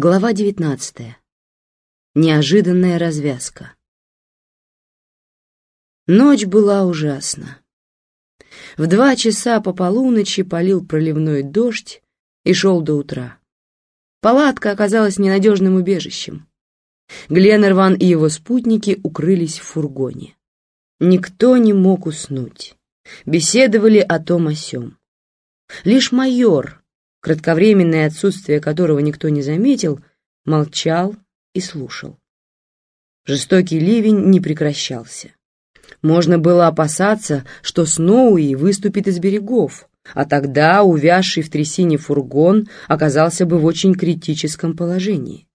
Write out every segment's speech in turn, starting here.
Глава 19. Неожиданная развязка. Ночь была ужасна. В два часа по полуночи полил проливной дождь и шел до утра. Палатка оказалась ненадежным убежищем. Гленнерван и его спутники укрылись в фургоне. Никто не мог уснуть. Беседовали о том о сём. Лишь майор, кратковременное отсутствие которого никто не заметил, молчал и слушал. Жестокий ливень не прекращался. Можно было опасаться, что Сноуи выступит из берегов, а тогда увязший в трясине фургон оказался бы в очень критическом положении.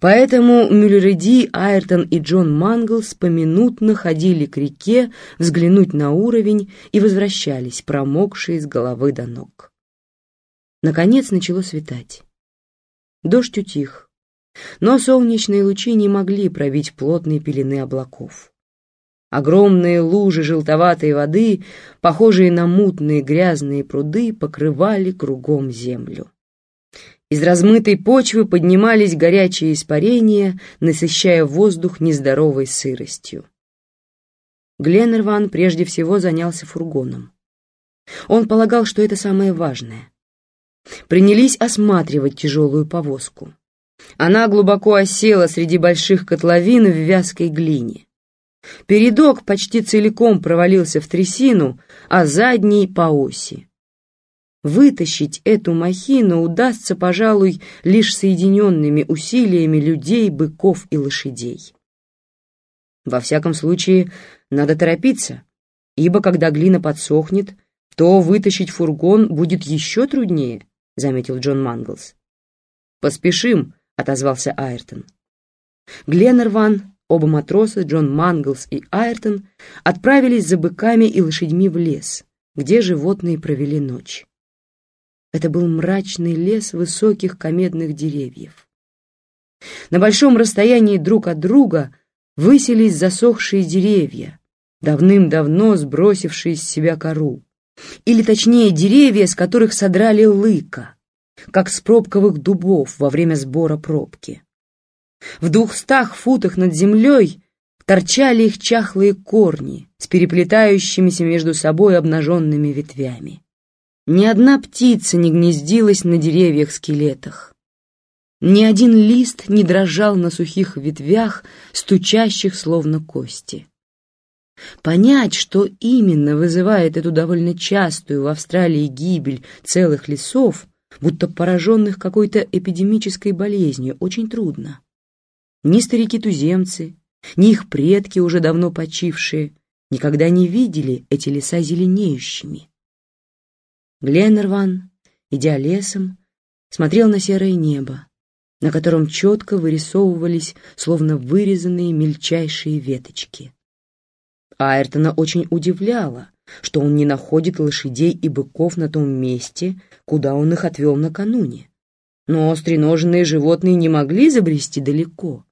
Поэтому Мюллереди, Айртон и Джон Манглс поминутно ходили к реке взглянуть на уровень и возвращались, промокшие с головы до ног. Наконец начало светать. Дождь утих, но солнечные лучи не могли пробить плотные пелены облаков. Огромные лужи желтоватой воды, похожие на мутные грязные пруды, покрывали кругом землю. Из размытой почвы поднимались горячие испарения, насыщая воздух нездоровой сыростью. Гленнерван прежде всего занялся фургоном. Он полагал, что это самое важное принялись осматривать тяжелую повозку. Она глубоко осела среди больших котловин в вязкой глине. Передок почти целиком провалился в трясину, а задний — по оси. Вытащить эту махину удастся, пожалуй, лишь соединенными усилиями людей, быков и лошадей. Во всяком случае, надо торопиться, ибо когда глина подсохнет, то вытащить фургон будет еще труднее, — заметил Джон Манглс. «Поспешим», — отозвался Айртон. Гленнерван, оба матроса, Джон Манглс и Айртон, отправились за быками и лошадьми в лес, где животные провели ночь. Это был мрачный лес высоких комедных деревьев. На большом расстоянии друг от друга высились засохшие деревья, давным-давно сбросившие с себя кору или точнее деревья, с которых содрали лыка, как с пробковых дубов во время сбора пробки. В двухстах футах над землей торчали их чахлые корни с переплетающимися между собой обнаженными ветвями. Ни одна птица не гнездилась на деревьях-скелетах. Ни один лист не дрожал на сухих ветвях, стучащих словно кости. Понять, что именно вызывает эту довольно частую в Австралии гибель целых лесов, будто пораженных какой-то эпидемической болезнью, очень трудно. Ни старики-туземцы, ни их предки, уже давно почившие, никогда не видели эти леса зеленеющими. Гленнерван, идя лесом, смотрел на серое небо, на котором четко вырисовывались, словно вырезанные мельчайшие веточки. Айртона очень удивляло, что он не находит лошадей и быков на том месте, куда он их отвел накануне. Но остреноженные животные не могли забрести далеко.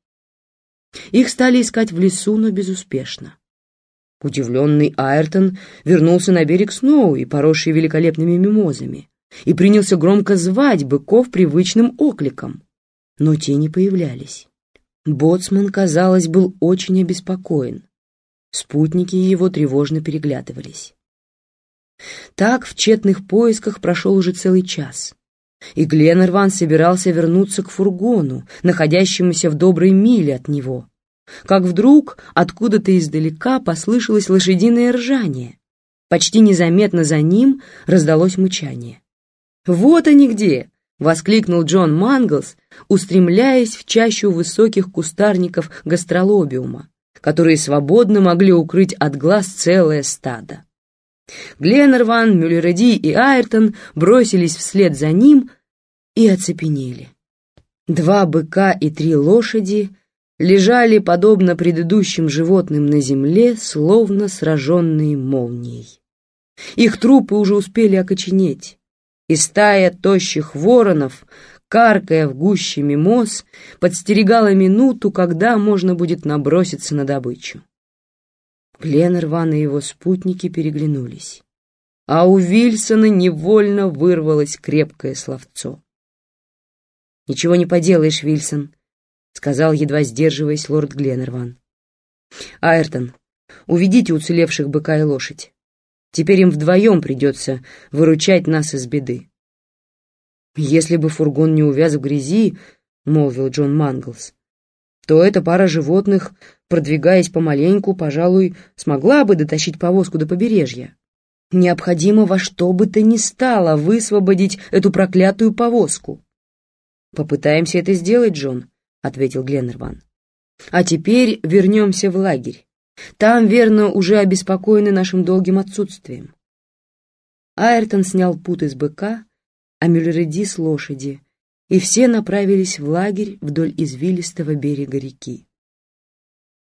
Их стали искать в лесу, но безуспешно. Удивленный Айртон вернулся на берег Сноу поросший великолепными мимозами, и принялся громко звать быков привычным окликом. Но те не появлялись. Боцман, казалось, был очень обеспокоен. Спутники его тревожно переглядывались. Так в тщетных поисках прошел уже целый час, и Гленнерван собирался вернуться к фургону, находящемуся в доброй миле от него, как вдруг откуда-то издалека послышалось лошадиное ржание. Почти незаметно за ним раздалось мычание. «Вот они где!» — воскликнул Джон Манглс, устремляясь в чащу высоких кустарников гастролобиума, которые свободно могли укрыть от глаз целое стадо. Гленнерван, Мюллереди и Айртон бросились вслед за ним и оцепенели. Два быка и три лошади лежали, подобно предыдущим животным на земле, словно сраженные молнией. Их трупы уже успели окоченеть, и стая тощих воронов каркая в гуще мимоз, подстерегала минуту, когда можно будет наброситься на добычу. Гленнерван и его спутники переглянулись, а у Вильсона невольно вырвалось крепкое словцо. «Ничего не поделаешь, Вильсон», — сказал, едва сдерживаясь, лорд Гленнерван. «Айртон, уведите уцелевших быка и лошадь. Теперь им вдвоем придется выручать нас из беды». «Если бы фургон не увяз в грязи», — молвил Джон Манглс, то эта пара животных, продвигаясь помаленьку, пожалуй, смогла бы дотащить повозку до побережья. Необходимо во что бы то ни стало высвободить эту проклятую повозку. «Попытаемся это сделать, Джон», — ответил Гленнерван. «А теперь вернемся в лагерь. Там, верно, уже обеспокоены нашим долгим отсутствием». Айртон снял пут из быка, а Мюллереди с лошади, и все направились в лагерь вдоль извилистого берега реки.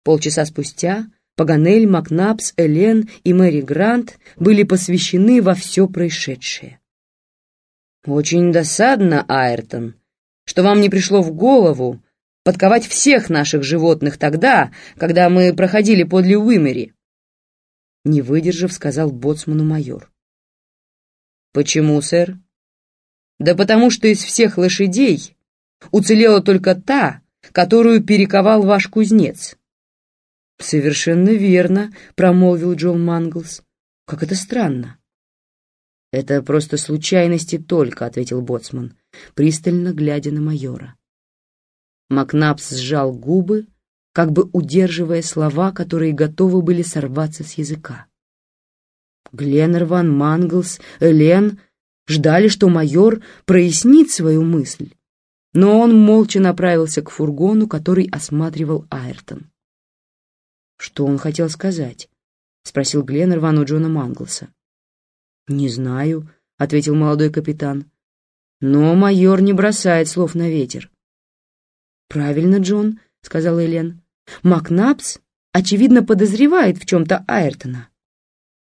Полчаса спустя Паганель, Макнапс, Элен и Мэри Грант были посвящены во все происшедшее. «Очень досадно, Айртон, что вам не пришло в голову подковать всех наших животных тогда, когда мы проходили подле Уимери», не выдержав, сказал боцману майор. «Почему, сэр?» Да потому что из всех лошадей уцелела только та, которую перековал ваш кузнец. Совершенно верно, промолвил Джон Манглс. Как это странно. Это просто случайности только, ответил боцман, пристально глядя на майора. Макнапс сжал губы, как бы удерживая слова, которые готовы были сорваться с языка. Гленнерван, Манглс, Элен ждали, что майор прояснит свою мысль, но он молча направился к фургону, который осматривал Айртон. «Что он хотел сказать?» — спросил Гленнерван у Джона Манглса. «Не знаю», — ответил молодой капитан. «Но майор не бросает слов на ветер». «Правильно, Джон», — сказал Элен. «Макнапс, очевидно, подозревает в чем-то Айртона».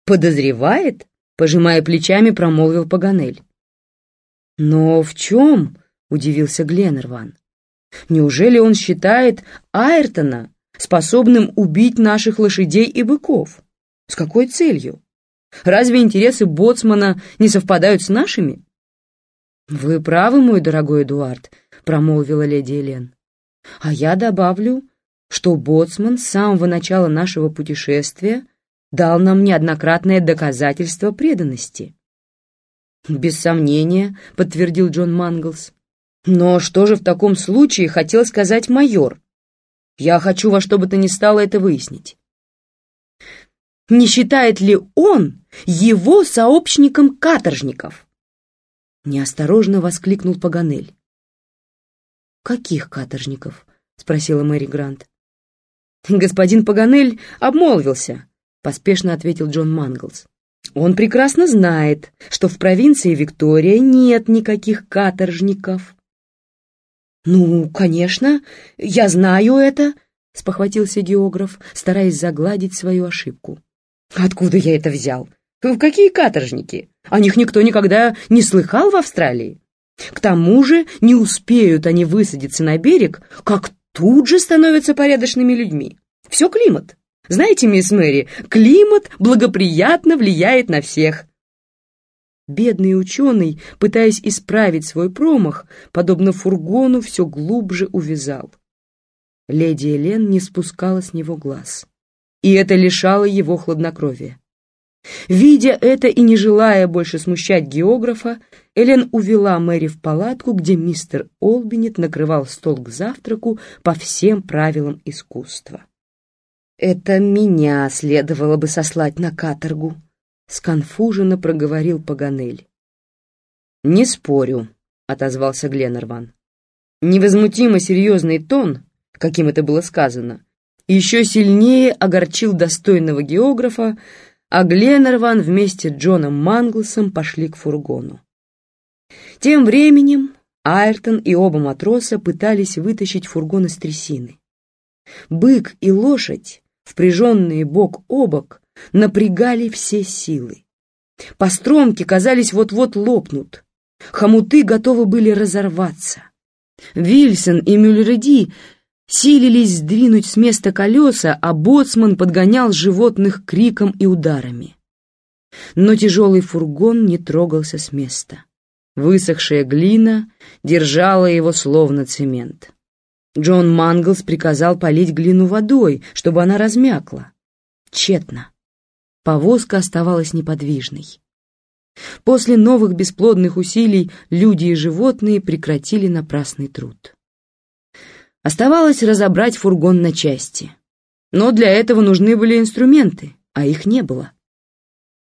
«Подозревает?» Пожимая плечами, промолвил Паганель. «Но в чем?» — удивился Гленнерван. «Неужели он считает Айртона способным убить наших лошадей и быков? С какой целью? Разве интересы Боцмана не совпадают с нашими?» «Вы правы, мой дорогой Эдуард», — промолвила леди Элен. «А я добавлю, что Боцман с самого начала нашего путешествия дал нам неоднократное доказательство преданности. «Без сомнения», — подтвердил Джон Манглс. «Но что же в таком случае хотел сказать майор? Я хочу во что бы то ни стало это выяснить». «Не считает ли он его сообщником каторжников?» Неосторожно воскликнул Паганель. «Каких каторжников?» — спросила Мэри Грант. Господин Паганель обмолвился, поспешно ответил Джон Манглс. Он прекрасно знает, что в провинции Виктория нет никаких каторжников. «Ну, конечно, я знаю это», — спохватился географ, стараясь загладить свою ошибку. «Откуда я это взял? Какие каторжники? О них никто никогда не слыхал в Австралии. К тому же не успеют они высадиться на берег, как тут же становятся порядочными людьми. Все климат. Знаете, мисс Мэри, климат благоприятно влияет на всех. Бедный ученый, пытаясь исправить свой промах, подобно фургону, все глубже увязал. Леди Элен не спускала с него глаз, и это лишало его хладнокровия. Видя это и не желая больше смущать географа, Элен увела Мэри в палатку, где мистер Олбинет накрывал стол к завтраку по всем правилам искусства. «Это меня следовало бы сослать на каторгу», — сконфуженно проговорил Паганель. «Не спорю», — отозвался Гленнерван. Невозмутимо серьезный тон, каким это было сказано, еще сильнее огорчил достойного географа, а Гленнерван вместе с Джоном Манглсом пошли к фургону. Тем временем Айртон и оба матроса пытались вытащить фургон из трясины. Бык и лошадь впряженные бок о бок, напрягали все силы. Постромки, казались, вот-вот лопнут. Хомуты готовы были разорваться. Вильсон и Мюллереди силились сдвинуть с места колеса, а боцман подгонял животных криком и ударами. Но тяжелый фургон не трогался с места. Высохшая глина держала его словно цемент. Джон Манглс приказал полить глину водой, чтобы она размякла. Тщетно. Повозка оставалась неподвижной. После новых бесплодных усилий люди и животные прекратили напрасный труд. Оставалось разобрать фургон на части. Но для этого нужны были инструменты, а их не было.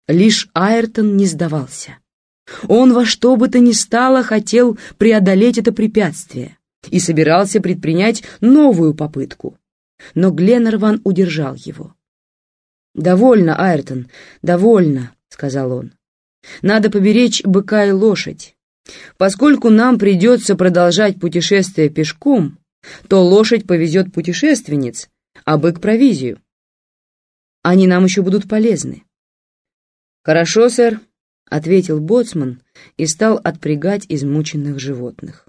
Лишь Айртон не сдавался. Он во что бы то ни стало хотел преодолеть это препятствие и собирался предпринять новую попытку. Но Гленнерван удержал его. «Довольно, Айртон, довольно», — сказал он. «Надо поберечь быка и лошадь. Поскольку нам придется продолжать путешествие пешком, то лошадь повезет путешественниц, а бык — провизию. Они нам еще будут полезны». «Хорошо, сэр», — ответил боцман и стал отпрягать измученных животных.